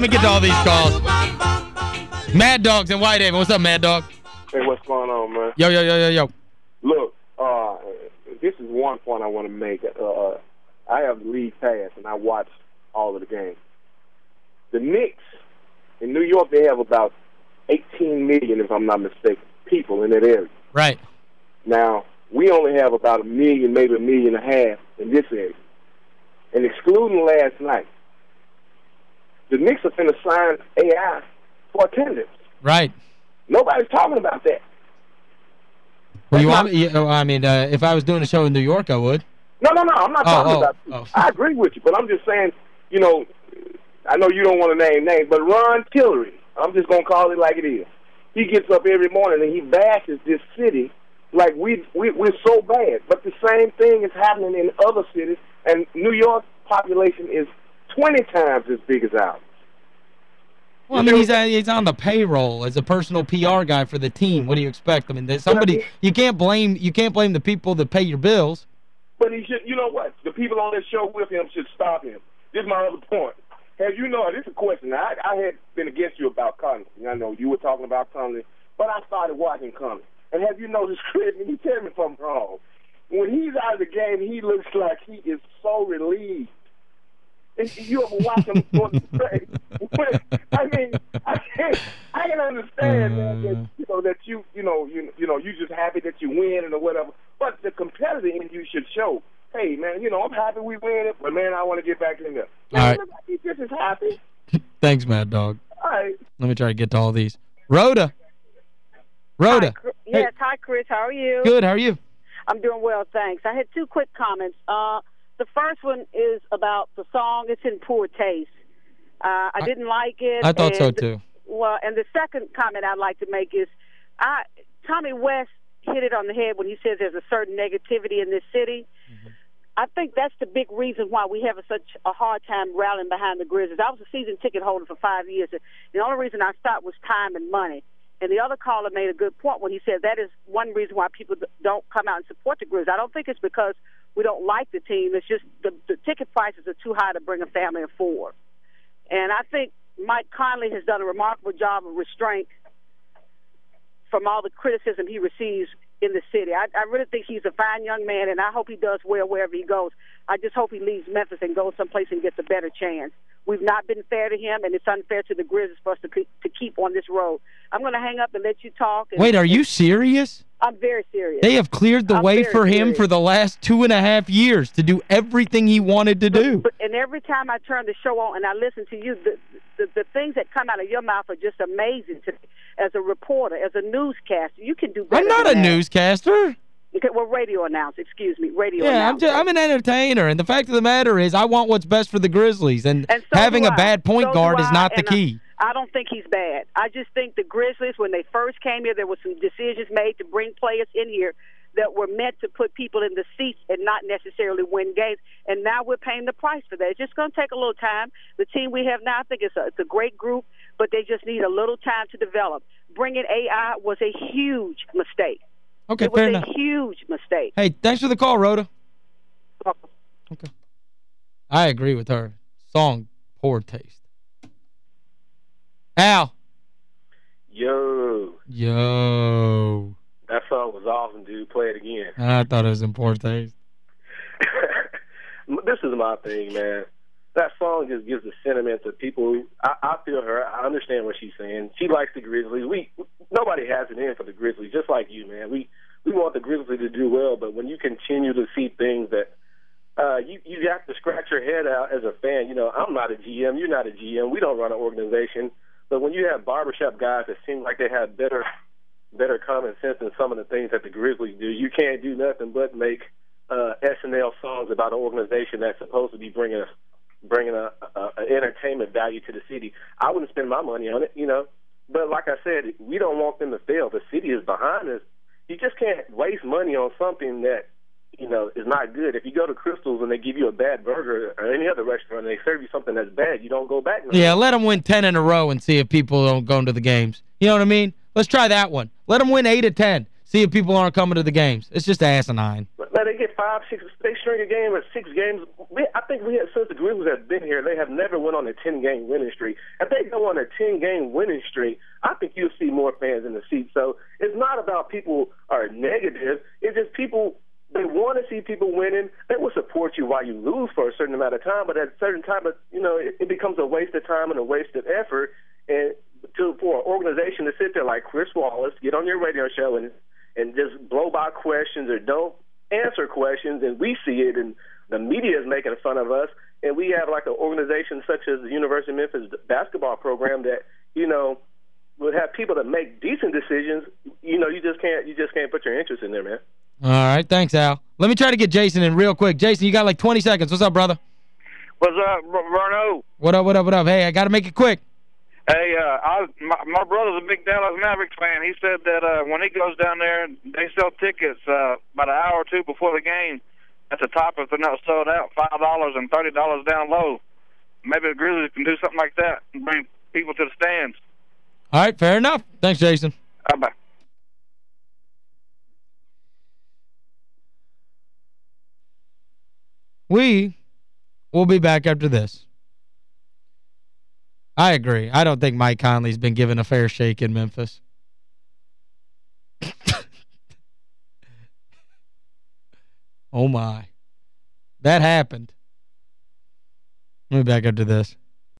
let me get to all these calls. Mad Dogs and Whitehaven. What's up, Mad Dog? Hey, what's going on, man? Yo, yo, yo, yo, yo. Look, uh, this is one point I want to make. Uh, I have the league pass, and I watch all of the games. The Knicks in New York, they have about 18 million, if I'm not mistaken, people in that area. Right. Now, we only have about a million, maybe a million and a half in this area. And excluding last night, the Knicks are going to sign AI for attendance. Right. Nobody's talking about that. Well, you want me, I mean, uh, if I was doing a show in New York, I would. No, no, no. I'm not oh, talking oh, about oh. I agree with you, but I'm just saying, you know, I know you don't want to name names, but Ron Tillery, I'm just going to call it like it is. He gets up every morning and he bashes this city like we, we, we're so bad. But the same thing is happening in other cities, and New York population is 20 times as big as ours. Well, I mean, he's, uh, he's on the payroll as a personal PR guy for the team. What do you expect? I mean, somebody you can't blame you can't blame the people that pay your bills. But he should, you know what? The people on this show with him should stop him. This is my other point. Have you know, this is a question. I, I had been against you about Conley. I know you were talking about Conley, but I started watching Conley. And have you noticed, Chris, and you tell me if I'm wrong, when he's out of the game, he looks like he is so relieved. And you ever watch him on the play? I mean, I can't, I can understand man, that you know that you you know you you know you just happy that you win and or whatever. But the competitor in you should show. Hey man, you know I'm happy we win it, but man I want to get back in there. Man, All right. look like he's just as happy. Thanks, Mad Dog. All right. Let me try to get to all these. Rhoda. Rhoda. Hi, Chris- yes, hi, Chris. How are you? Good. How are you? I'm doing well, thanks. I had two quick comments. Uh, the first one is about the song. It's in poor taste. Uh, I, didn't like it. I thought so, too. Well, and the second comment I'd like to make is I Tommy West hit it on the head when he says there's a certain negativity in this city. I think that's the big reason why we have such a hard time rallying behind the Grizzlies. I was a season ticket holder for five years. and The only reason I stopped was time and money. And the other caller made a good point when he said that is one reason why people don't come out and support the Grizzlies. I don't think it's because we don't like the team. It's just the, the ticket prices are too high to bring a family of four. And I think Mike Conley has done a remarkable job of restraint from all the criticism he receives in the city. I, I really think he's a fine young man, and I hope he does well wherever he goes. I just hope he leaves Memphis and goes someplace and gets a better chance. We've not been fair to him, and it's unfair to the Grizzlies for us to, ke- to keep on this road. I'm going to hang up and let you talk. And, Wait, are you serious? I'm very serious. They have cleared the I'm way for him serious. for the last two and a half years to do everything he wanted to do. But, and every time I turn the show on and I listen to you, the, the the things that come out of your mouth are just amazing to me. As a reporter, as a newscaster, you can do better I'm not a that. newscaster. Okay, well, radio announcer, excuse me, radio Yeah, I'm just, I'm an entertainer, and the fact of the matter is I want what's best for the Grizzlies, and, And so having a bad point So guard is not the and I- key. I don't think he's bad. I just think the Grizzlies, when they first came here, there were some decisions made to bring players in here that were meant to put people in the seats and not necessarily win games. And now we're paying the price for that. It's just going to take a little time. The team we have now, I think it's a, it's a great group, but they just need a little time to develop. Bringing AI was a huge mistake. Okay, it was a huge mistake. Hey, thanks for the call, Rhoda. Okay. I agree with her. Song, poor taste. Al. Yo, Yo. that song was awesome, dude. Play it again. I thought it was in poor taste. this is my thing, man. That song just gives the sentiment to people. I, I feel her. I understand what she's saying. She likes the Grizzlies. We nobody has it in for the Grizzlies, just like you, man. We Grizzlies to do well, but when you continue to see things that uh, you you have to scratch your head out as a fan. You know, I'm not a GM. You're not a GM. We don't run an organization. But when you have barbershop guys that seem like they have better better common sense than some of the things that the Grizzlies do, you can't do nothing but make uh, SNL songs about an organization that's supposed to be bringing a bringing a, a, a entertainment value to the city. I wouldn't spend my money on it, you know. But like I said, we don't want them to fail. The city is behind us. You just can't waste money on something that you know is not good. If you go to Krystals and they give you a bad burger or any other restaurant and they serve you something that's bad, you don't go back. no Yeah, let them win 10 in a row and see if people don't go into the games. You know what I mean? Let's try that one. Let them win 8 of 10. See if people aren't coming to the games. It's just asinine. But they get five, six, they string a game or six games. We, I think we have, since the Grizzlies have been here, they have never went on a 10-game winning streak. If they go on a 10-game winning streak, I think you'll see more fans in the seats. So it's not about people are negative. It's just people they want to see people winning. They will support you while you lose for a certain amount of time, but at a certain time, you know, it, it becomes a waste of time and a waste of effort. And to for an organization to sit there like Chris Wallace, get on your radio show and and just blow by questions or don't answer questions, and we see it, and the media is making fun of us, and we have like an organization such as the University of Memphis basketball program that you know would have people that make decent decisions. You know, you just can't you just can't put your interest in there, man. All right, thanks, Al. Let me try to get Jason in real quick. Jason, you got like 20 seconds. What's up, brother? What's up, Verno? What up, what up, what up? Hey, I got to make it quick. Hey, uh, I, my, my brother's a big Dallas Mavericks fan. He said that uh, when he goes down there, they sell tickets uh, about an hour or two before the game. At the top, if they're not sold out, five dollars and thirty dollars down low. Maybe the Grizzlies can do something like that and bring people to the stands. All right, fair enough. Thanks, Jason. Bye bye. We will be back after this. I agree. I don't think Mike Conley's been given a fair shake in Memphis. oh, my. That happened. Let me back up to this.